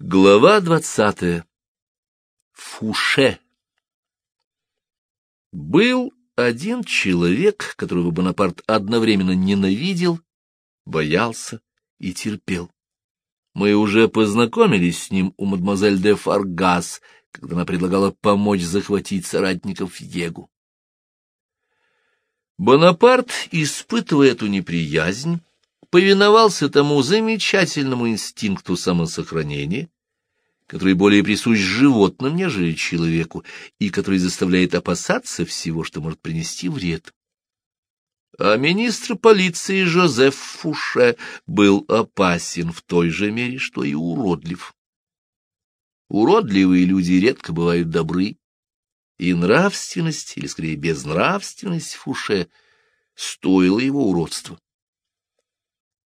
Глава двадцатая. Фуше. Был один человек, которого Бонапарт одновременно ненавидел, боялся и терпел. Мы уже познакомились с ним у мадемуазель де Фаргас, когда она предлагала помочь захватить соратников Егу. Бонапарт, испытывая эту неприязнь, повиновался тому замечательному инстинкту самосохранения, который более присущ животным, нежели человеку, и который заставляет опасаться всего, что может принести вред. А министр полиции Жозеф Фуше был опасен в той же мере, что и уродлив. Уродливые люди редко бывают добры, и нравственность, или скорее безнравственность Фуше, стоила его уродства.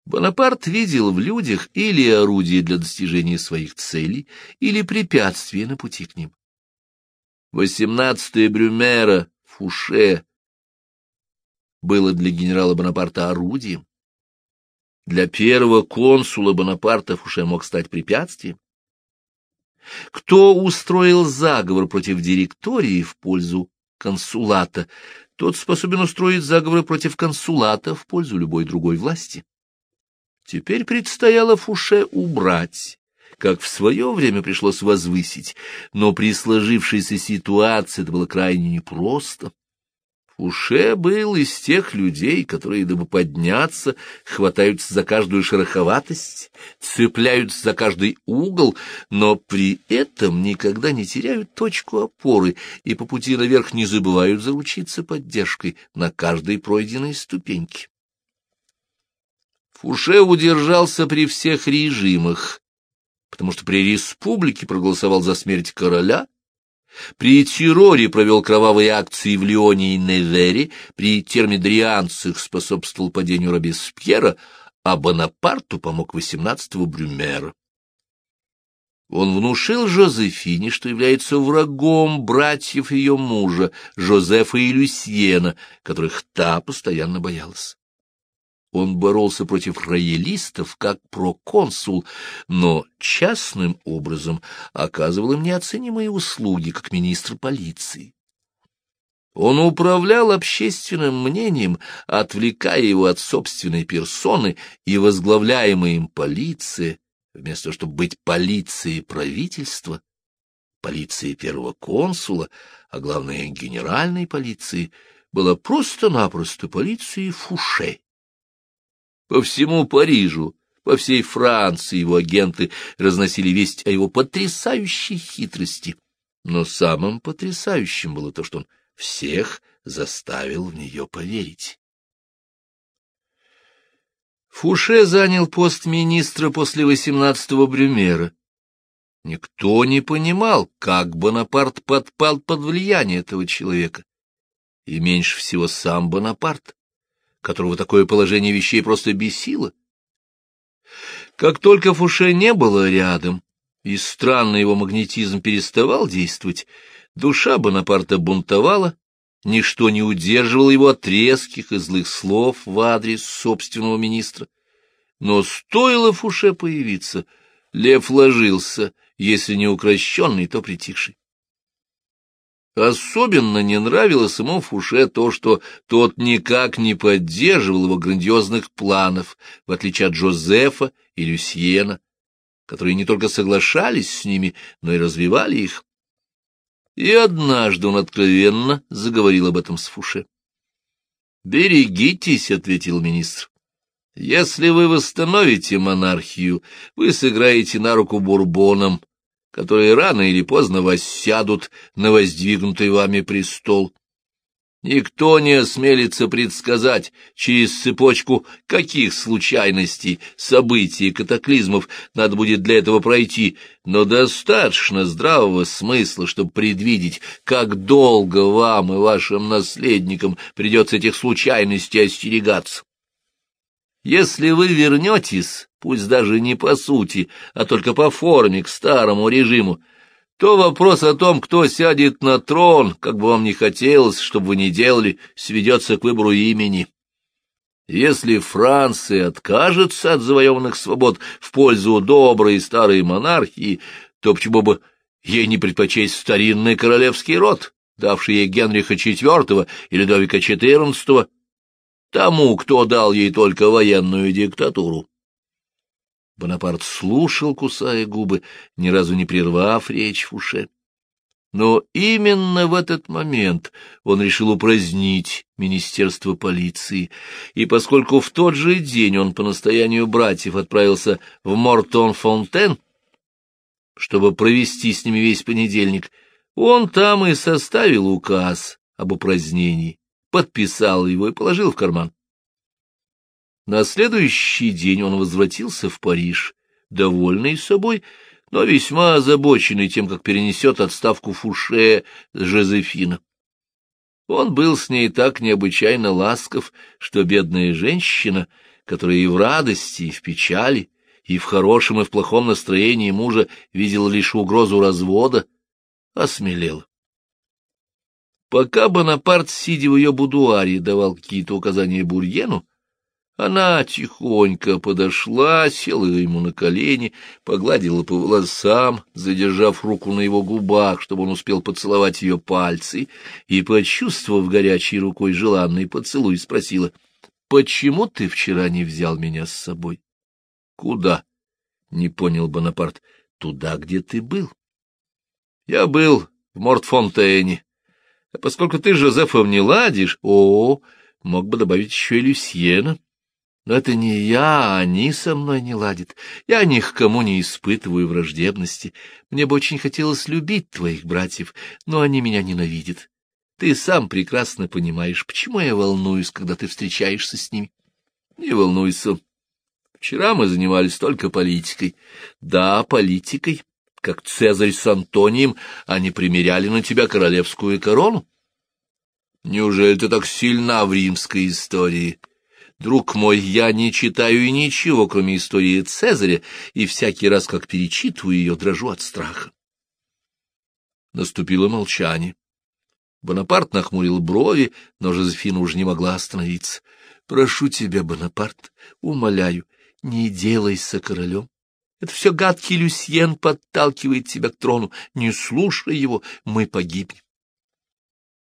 Бонапарт видел в людях или орудие для достижения своих целей, или препятствие на пути к ним. Восемнадцатое Брюмера, Фуше, было для генерала Бонапарта орудием. Для первого консула Бонапарта Фуше мог стать препятствием. Кто устроил заговор против директории в пользу консулата, тот способен устроить заговоры против консулата в пользу любой другой власти. Теперь предстояло Фуше убрать, как в свое время пришлось возвысить, но при сложившейся ситуации это было крайне непросто. Фуше был из тех людей, которые, дабы подняться, хватаются за каждую шероховатость, цепляются за каждый угол, но при этом никогда не теряют точку опоры и по пути наверх не забывают заручиться поддержкой на каждой пройденной ступеньке. Фуше удержался при всех режимах, потому что при республике проголосовал за смерть короля, при терроре провел кровавые акции в Лионе и Невере, при термидрианцах способствовал падению Робеспьера, а Бонапарту помог 18-го Брюмера. Он внушил Жозефине, что является врагом братьев ее мужа, Жозефа и Люсьена, которых та постоянно боялась. Он боролся против роялистов как проконсул, но частным образом оказывал им неоценимые услуги как министр полиции. Он управлял общественным мнением, отвлекая его от собственной персоны и возглавляемой им полиции, вместо того, чтобы быть полицией правительства, полицией первого консула, а главное генеральной полиции, была просто-напросто полицией Фуше. По всему Парижу, по всей Франции его агенты разносили весть о его потрясающей хитрости. Но самым потрясающим было то, что он всех заставил в нее поверить. Фуше занял пост министра после 18-го Брюмера. Никто не понимал, как Бонапарт подпал под влияние этого человека. И меньше всего сам Бонапарт которого такое положение вещей просто бесило. Как только Фуше не было рядом, и странный его магнетизм переставал действовать, душа Бонапарта бунтовала, ничто не удерживало его от резких и злых слов в адрес собственного министра. Но стоило Фуше появиться, лев ложился, если не укращенный, то притихший. Особенно не нравилось ему Фуше то, что тот никак не поддерживал его грандиозных планов, в отличие от Жозефа и Люсьена, которые не только соглашались с ними, но и развивали их. И однажды он откровенно заговорил об этом с Фуше. «Берегитесь», — ответил министр. «Если вы восстановите монархию, вы сыграете на руку бурбонам, которые рано или поздно воссядут на воздвигнутый вами престол. Никто не осмелится предсказать, через цепочку каких случайностей, событий и катаклизмов надо будет для этого пройти, но достаточно здравого смысла, чтобы предвидеть, как долго вам и вашим наследникам придется этих случайностей остерегаться. Если вы вернетесь, пусть даже не по сути, а только по форме к старому режиму, то вопрос о том, кто сядет на трон, как бы вам ни хотелось, чтобы вы ни делали, сведется к выбору имени. Если Франция откажется от завоеванных свобод в пользу доброй старой монархии, то почему бы ей не предпочесть старинный королевский род, давший ей Генриха IV и Людовика XIV, тому, кто дал ей только военную диктатуру? Бонапарт слушал, кусая губы, ни разу не прервав речь Фуше. Но именно в этот момент он решил упразднить Министерство полиции, и поскольку в тот же день он по настоянию братьев отправился в Мортон-Фонтен, чтобы провести с ними весь понедельник, он там и составил указ об упразднении, подписал его и положил в карман. На следующий день он возвратился в Париж, довольный собой, но весьма озабоченный тем, как перенесет отставку Фуше Жозефина. Он был с ней так необычайно ласков, что бедная женщина, которая и в радости, и в печали, и в хорошем, и в плохом настроении мужа видела лишь угрозу развода, осмелела. Пока Бонапарт, сидя в ее будуаре, давал какие-то указания Бурьену, она тихонько подошла, села ему на колени, погладила по волосам, задержав руку на его губах, чтобы он успел поцеловать ее пальцы, и, почувствовав горячей рукой желанный поцелуй, спросила, «Почему ты вчера не взял меня с собой?» «Куда?» — не понял Бонапарт. «Туда, где ты был». «Я был в Мортфонтейне. А поскольку ты, Жозефов, не ладишь, о, мог бы добавить еще и Люсьена». Но это не я, они со мной не ладят. Я ни к кому не испытываю враждебности. Мне бы очень хотелось любить твоих братьев, но они меня ненавидят. Ты сам прекрасно понимаешь, почему я волнуюсь, когда ты встречаешься с ними. Не волнуйся. Вчера мы занимались только политикой. Да, политикой. Как Цезарь с Антонием, они примеряли на тебя королевскую корону. Неужели ты так сильна в римской истории? — Друг мой, я не читаю и ничего, кроме истории Цезаря, и всякий раз, как перечитываю ее, дрожу от страха. Наступило молчание. Бонапарт нахмурил брови, но Жозефина уже не могла остановиться. — Прошу тебя, Бонапарт, умоляю, не делайся королем. Это все гадкий Люсьен подталкивает тебя к трону. Не слушай его, мы погибнем.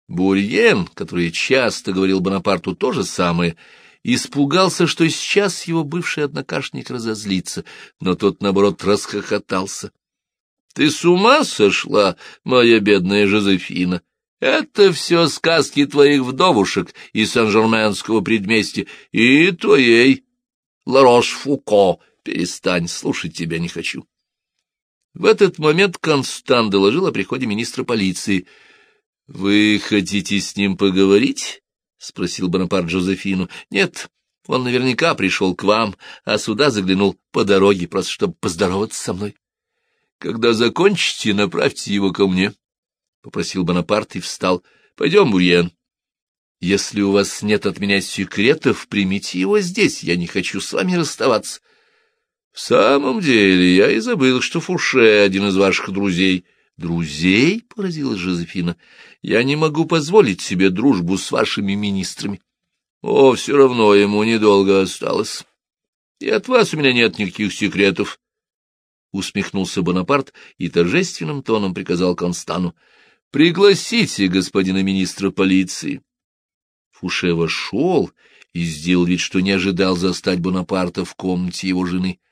Бурьен, который часто говорил Бонапарту то же самое, — испугался, что сейчас его бывший однокашник разозлится, но тот, наоборот, расхохотался. — Ты с ума сошла, моя бедная Жозефина? Это все сказки твоих вдовушек из Сан-Жерменского предместья и твоей Ларош-Фуко. Перестань, слушать тебя не хочу. В этот момент Констант доложил о приходе министра полиции. — Вы хотите с ним поговорить? — спросил Бонапарт Джозефину. — Нет, он наверняка пришел к вам, а сюда заглянул по дороге, просто чтобы поздороваться со мной. — Когда закончите, направьте его ко мне, — попросил Бонапарт и встал. — Пойдем, Бурьен. Если у вас нет от меня секретов, примите его здесь, я не хочу с вами расставаться. — В самом деле, я и забыл, что Фуше — один из ваших друзей. — Друзей? — поразилась Жозефина. Я не могу позволить себе дружбу с вашими министрами. О, все равно ему недолго осталось. И от вас у меня нет никаких секретов. Усмехнулся Бонапарт и торжественным тоном приказал Констану. — Пригласите господина министра полиции. Фуше вошел и сделал вид, что не ожидал застать Бонапарта в комнате его жены. —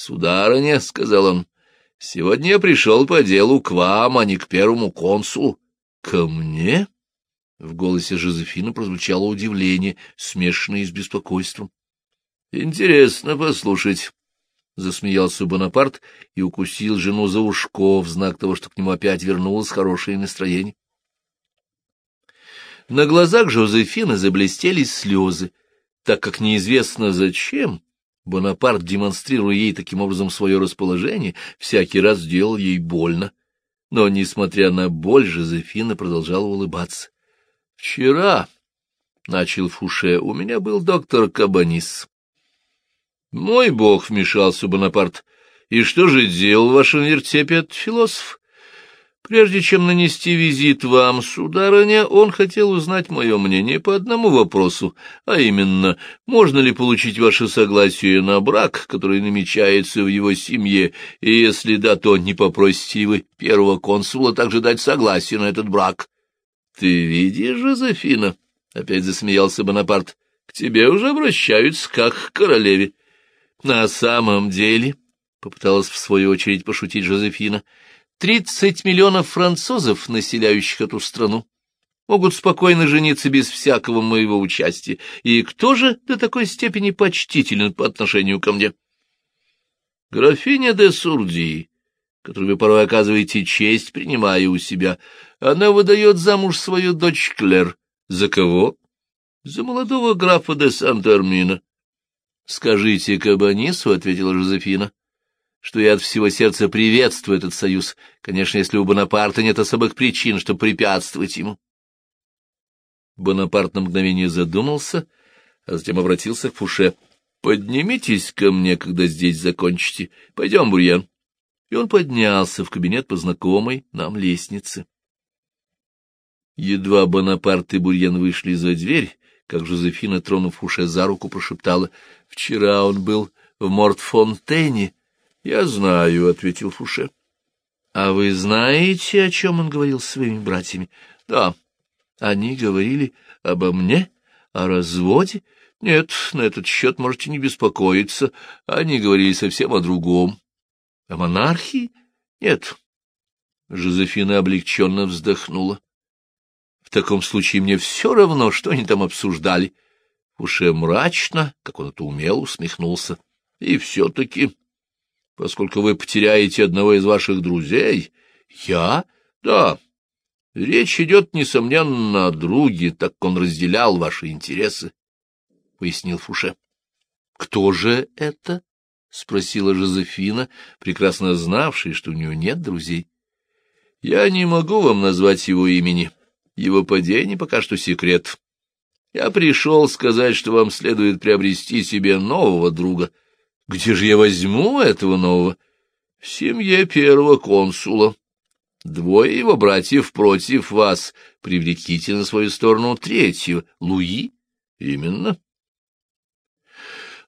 Сударыня, — сказал он, — сегодня я пришел по делу к вам, а не к первому консулу. «Ко мне?» В голосе Жозефины прозвучало удивление, смешанное с беспокойством. «Интересно послушать», — засмеялся Бонапарт и укусил жену за ушко в знак того, что к нему опять вернулось хорошее настроение. На глазах Жозефины заблестели слезы, так как неизвестно зачем Бонапарт, демонстрируя ей таким образом свое расположение, всякий раз делал ей больно. Но, несмотря на боль, Жозефина продолжала улыбаться. — Вчера, — начал Фуше, — у меня был доктор Кабанис. — Мой бог, — вмешался Бонапарт, — и что же делал в вашем вертепе этот философ? — Прежде чем нанести визит вам, сударыня, он хотел узнать мое мнение по одному вопросу, а именно, можно ли получить ваше согласие на брак, который намечается в его семье, и если да, то не попросите ли вы первого консула также дать согласие на этот брак? — Ты видишь, Жозефина? — опять засмеялся Бонапарт. — К тебе уже обращаются как к королеве. — На самом деле, — попыталась в свою очередь пошутить Жозефина, — Тридцать миллионов французов, населяющих эту страну, могут спокойно жениться без всякого моего участия. И кто же до такой степени почтителен по отношению ко мне? Графиня де Сурди, которую вы порой оказываете честь, принимая у себя, она выдает замуж свою дочь Клер. За кого? За молодого графа де Санта-Армина. — Скажите Кабанису, — ответила Жозефина, что я от всего сердца приветствую этот союз, конечно, если у Бонапарта нет особых причин, чтобы препятствовать ему. Бонапарт на мгновение задумался, а затем обратился к Фуше. — Поднимитесь ко мне, когда здесь закончите. Пойдем, Бурьян. И он поднялся в кабинет по знакомой нам лестнице. Едва Бонапарт и Бурьян вышли за дверь, как Жозефина, тронув Фуше за руку, прошептала. — Вчера он был в Мортфонтене. — Я знаю, — ответил Фуше. — А вы знаете, о чем он говорил с своими братьями? — Да. Они говорили обо мне, о разводе. Нет, на этот счет можете не беспокоиться. Они говорили совсем о другом. О монархии? Нет. Жозефина облегченно вздохнула. В таком случае мне все равно, что они там обсуждали. Фуше мрачно, как он это умел, усмехнулся. И все-таки поскольку вы потеряете одного из ваших друзей. Я? Да. Речь идет, несомненно, о друге, так как он разделял ваши интересы, — пояснил Фуше. — Кто же это? — спросила Жозефина, прекрасно знавшая, что у нее нет друзей. — Я не могу вам назвать его имени. Его падение пока что секрет. Я пришел сказать, что вам следует приобрести себе нового друга — где же я возьму этого нового? В семье первого консула. Двое его братьев против вас. Привлеките на свою сторону третьего. Луи? Именно.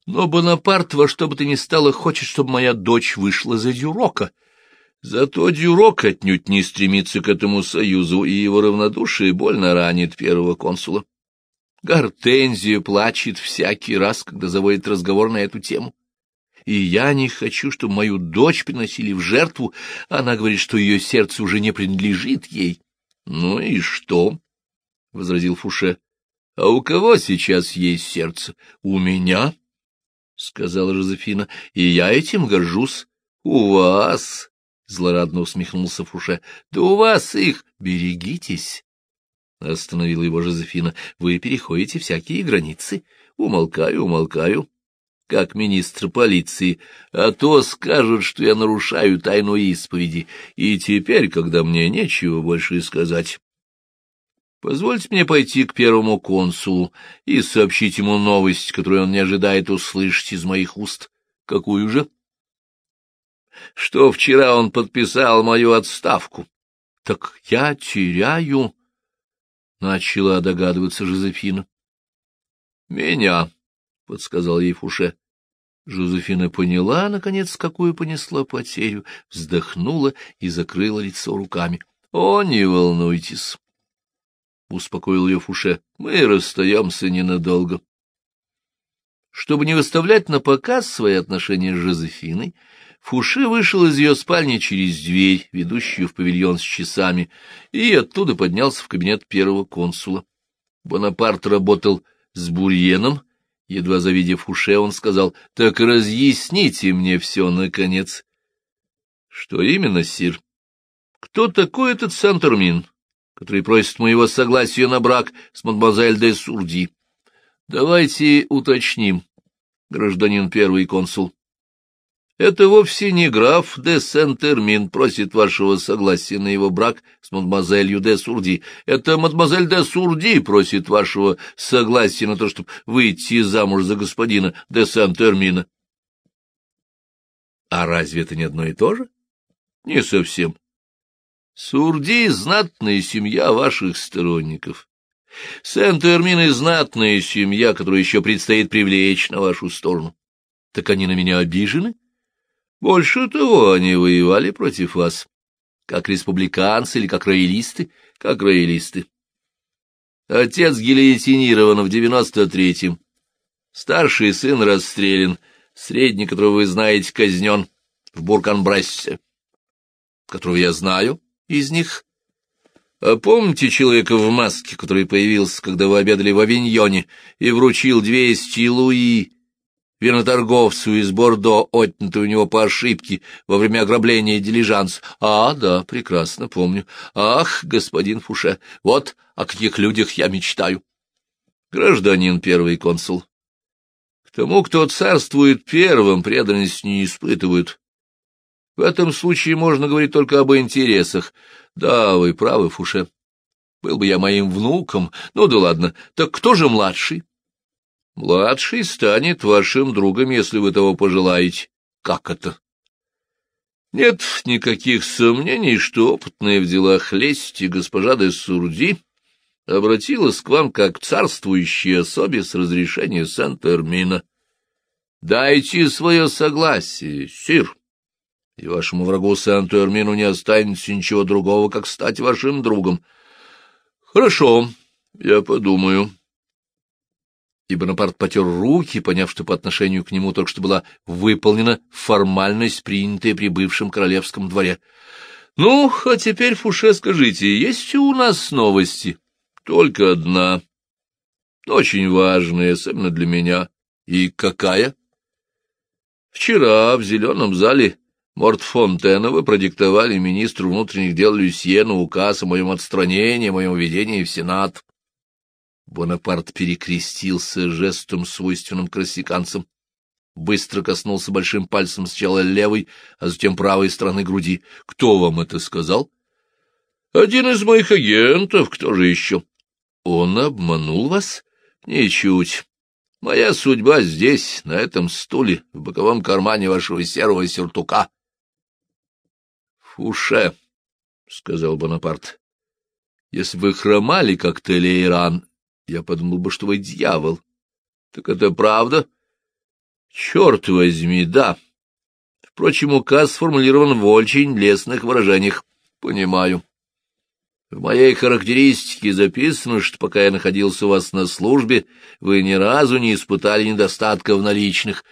Но Бонапарт во что бы то ни стало хочет, чтобы моя дочь вышла за Дюрока. Зато Дюрок отнюдь не стремится к этому союзу, и его равнодушие больно ранит первого консула. Гортензия плачет всякий раз, когда заводит разговор на эту тему и я не хочу, чтобы мою дочь приносили в жертву. Она говорит, что ее сердце уже не принадлежит ей. — Ну и что? — возразил Фуше. — А у кого сейчас есть сердце? — У меня, — сказала Жозефина, — и я этим горжусь. — У вас, — злорадно усмехнулся Фуше, — да у вас их. Берегитесь. — остановила его Жозефина. — Вы переходите всякие границы. Умолкаю, умолкаю как министр полиции, а то скажут, что я нарушаю тайну исповеди, и теперь, когда мне нечего больше сказать, позвольте мне пойти к первому консулу и сообщить ему новость, которую он не ожидает услышать из моих уст. Какую же? Что вчера он подписал мою отставку. Так я теряю, — начала догадываться Жозефина. — Меня, — подсказал ей Фуше. Жозефина поняла, наконец, какую понесла потерю, вздохнула и закрыла лицо руками. — О, не волнуйтесь! — успокоил ее Фуше. — Мы расстаемся ненадолго. Чтобы не выставлять на показ свои отношения с Жозефиной, Фуше вышел из ее спальни через дверь, ведущую в павильон с часами, и оттуда поднялся в кабинет первого консула. Бонапарт работал с Бурьеном, Едва завидев Фуше, он сказал, — Так разъясните мне все, наконец. — Что именно, сир? Кто такой этот Сантормин, который просит моего согласия на брак с мадемуазель де Сурди? Давайте уточним, гражданин первый консул. Это вовсе не граф де Сент-Эрмин просит вашего согласия на его брак с мадемуазелью де Сурди. Это мадемуазель де Сурди просит вашего согласия на то, чтобы выйти замуж за господина де Сент-Эрмина. А разве это не одно и то же? Не совсем. Сурди — знатная семья ваших сторонников. Сент-Эрмин — знатная семья, которую еще предстоит привлечь на вашу сторону. Так они на меня обижены? Больше того, они воевали против вас. Как республиканцы или как роялисты? Как роялисты. Отец гильотинирован в девяносто третьем. Старший сын расстрелян, средний, которого вы знаете, казнен в Бурканбрессе, которого я знаю из них. А помните человека в маске, который появился, когда вы обедали в Авиньоне и вручил двести луи виноторговцу из Бордо, отнятый у него по ошибке во время ограбления дилижанс. А, да, прекрасно помню. Ах, господин Фуше, вот о каких людях я мечтаю. Гражданин первый консул. К тому, кто царствует первым, преданность не испытывают. В этом случае можно говорить только об интересах. Да, вы правы, Фуше. Был бы я моим внуком. Ну да ладно. Так кто же младший? Младший станет вашим другом, если вы того пожелаете. Как это? Нет никаких сомнений, что опытная в делах лести госпожа де Сурди обратилась к вам как царствующей особе с разрешения Сент-Эрмина. Дайте свое согласие, сир, и вашему врагу Сент-Эрмину не останется ничего другого, как стать вашим другом. Хорошо, я подумаю и Бонапарт потер руки, поняв, что по отношению к нему только что была выполнена формальность, принятая при бывшем королевском дворе. — Ну, а теперь, Фуше, скажите, есть у нас новости? — Только одна. Очень важная, особенно для меня. — И какая? — Вчера в зеленом зале Мортфонтена вы продиктовали министру внутренних дел Люсьену указ о моем отстранении, о моем введении в Сенат. Бонапарт перекрестился жестом, свойственным корсиканцам, быстро коснулся большим пальцем сначала левой, а затем правой стороны груди. — Кто вам это сказал? — Один из моих агентов, кто же еще? — Он обманул вас? — Ничуть. Моя судьба здесь, на этом стуле, в боковом кармане вашего серого сюртука. — Фуше, — сказал Бонапарт, — если вы хромали, как Телейран, я подумал бы, что вы дьявол. Так это правда? Черт возьми, да. Впрочем, указ сформулирован в очень лестных выражениях. Понимаю. В моей характеристике записано, что пока я находился у вас на службе, вы ни разу не испытали недостатка в наличных.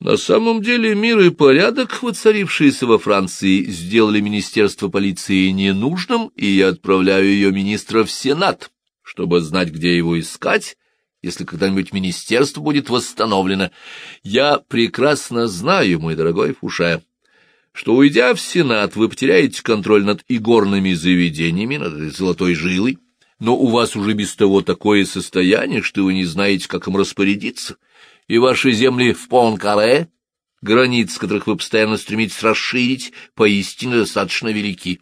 На самом деле мир и порядок, воцарившиеся во Франции, сделали Министерство полиции ненужным, и я отправляю ее министра в Сенат чтобы знать, где его искать, если когда-нибудь министерство будет восстановлено. Я прекрасно знаю, мой дорогой Фуше, что, уйдя в Сенат, вы потеряете контроль над игорными заведениями, над золотой жилой, но у вас уже без того такое состояние, что вы не знаете, как им распорядиться, и ваши земли в Пон-Каре, границы которых вы постоянно стремитесь расширить, поистине достаточно велики.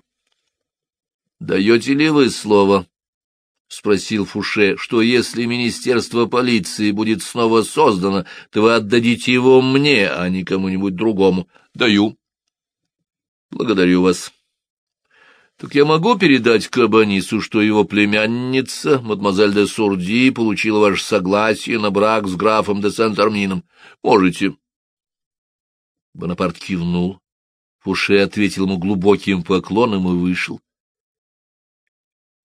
Даете ли вы слово — спросил Фуше, — что если Министерство полиции будет снова создано, то вы отдадите его мне, а не кому-нибудь другому. Даю. Благодарю вас. Так я могу передать Кабанису, что его племянница, мадемуазель де Сурди, получила ваше согласие на брак с графом де Сент-Армином? Можете. Бонапарт кивнул. Фуше ответил ему глубоким поклоном и вышел.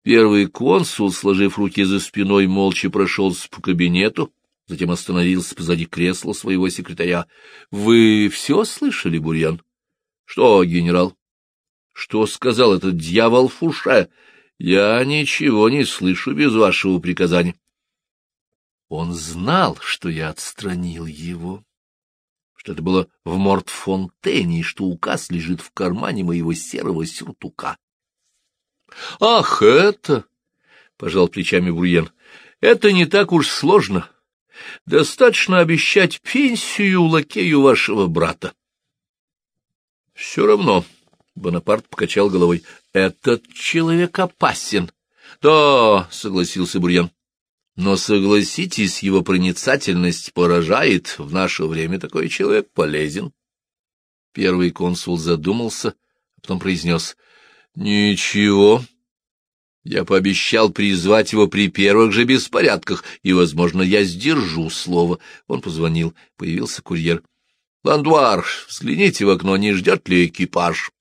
Первый консул, сложив руки за спиной, молча прошелся по кабинету, затем остановился позади кресла своего секретаря. — Вы все слышали, Бурьян? — Что, генерал? — Что сказал этот дьявол Фуше? Я ничего не слышу без вашего приказания. Он знал, что я отстранил его, что это было в Мортфонтене, и что указ лежит в кармане моего серого сюртука. — Ах, это! — пожал плечами Бурьен. — Это не так уж сложно. Достаточно обещать пенсию лакею вашего брата. — Все равно, — Бонапарт покачал головой, — этот человек опасен. — Да, — согласился Бурьен. — Но, согласитесь, его проницательность поражает. В наше время такой человек полезен. Первый консул задумался, а потом произнес — Ничего. Я пообещал призвать его при первых же беспорядках, и, возможно, я сдержу слово. Он позвонил. Появился курьер. — Ландуар, взгляните в окно, не ждет ли экипаж?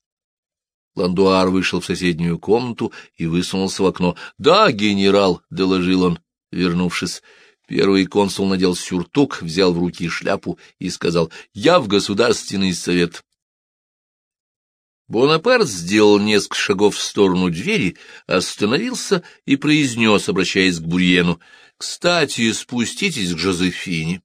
Ландуар вышел в соседнюю комнату и высунулся в окно. — Да, генерал, — доложил он, вернувшись. Первый консул надел сюртук, взял в руки шляпу и сказал, — Я в государственный совет. Бонапарт сделал несколько шагов в сторону двери, остановился и произнес, обращаясь к Бурьену, «Кстати, спуститесь к Жозефине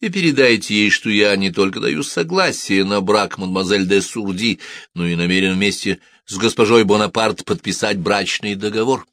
и передайте ей, что я не только даю согласие на брак мадемуазель де Сурди, но и намерен вместе с госпожой Бонапарт подписать брачный договор».